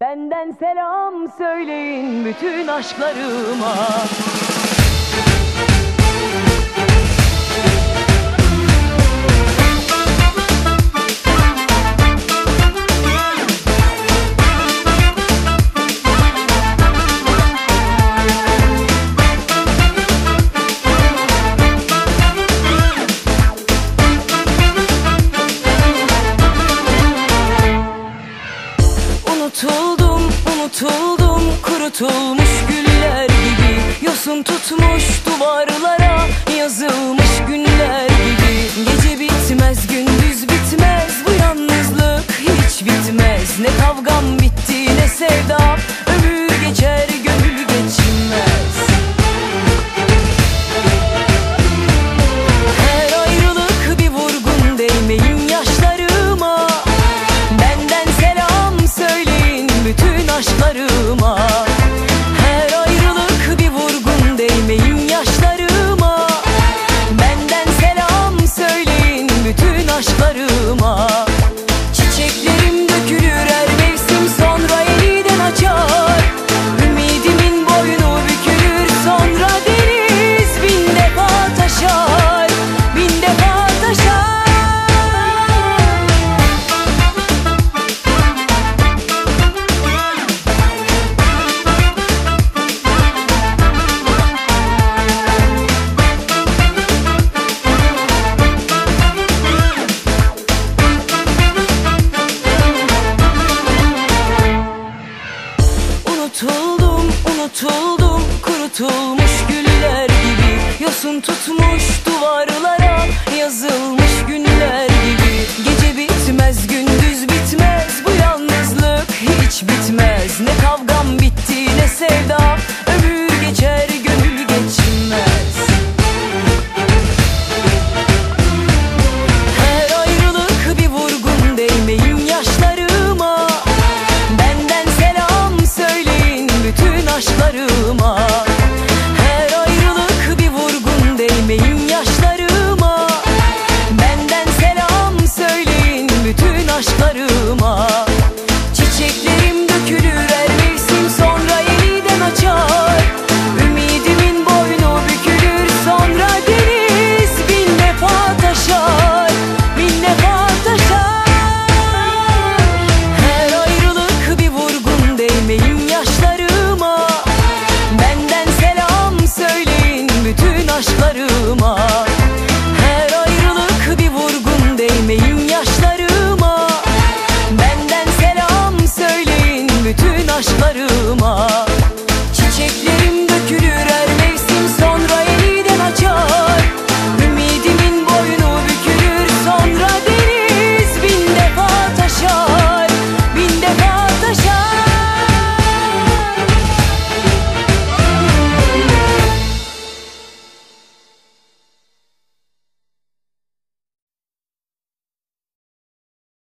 Benden selam söyleyin bütün aşklarıma Kurutulmuş güller gibi Yosun tutmuş duvarlara Yazılmış günler gibi. Gece bitmez, gündüz bitmez Bu yalnızlık hiç bitmez. Ne kavgam bitti ne sevdam Ömür geçer gönül geçmez Her ayrılık bir vurgun değmeyin yaşlarıma. Benden selam söyleyin bütün aşklarıma Unutuldum Kurutulmuş güller gibi Yosun tutmuş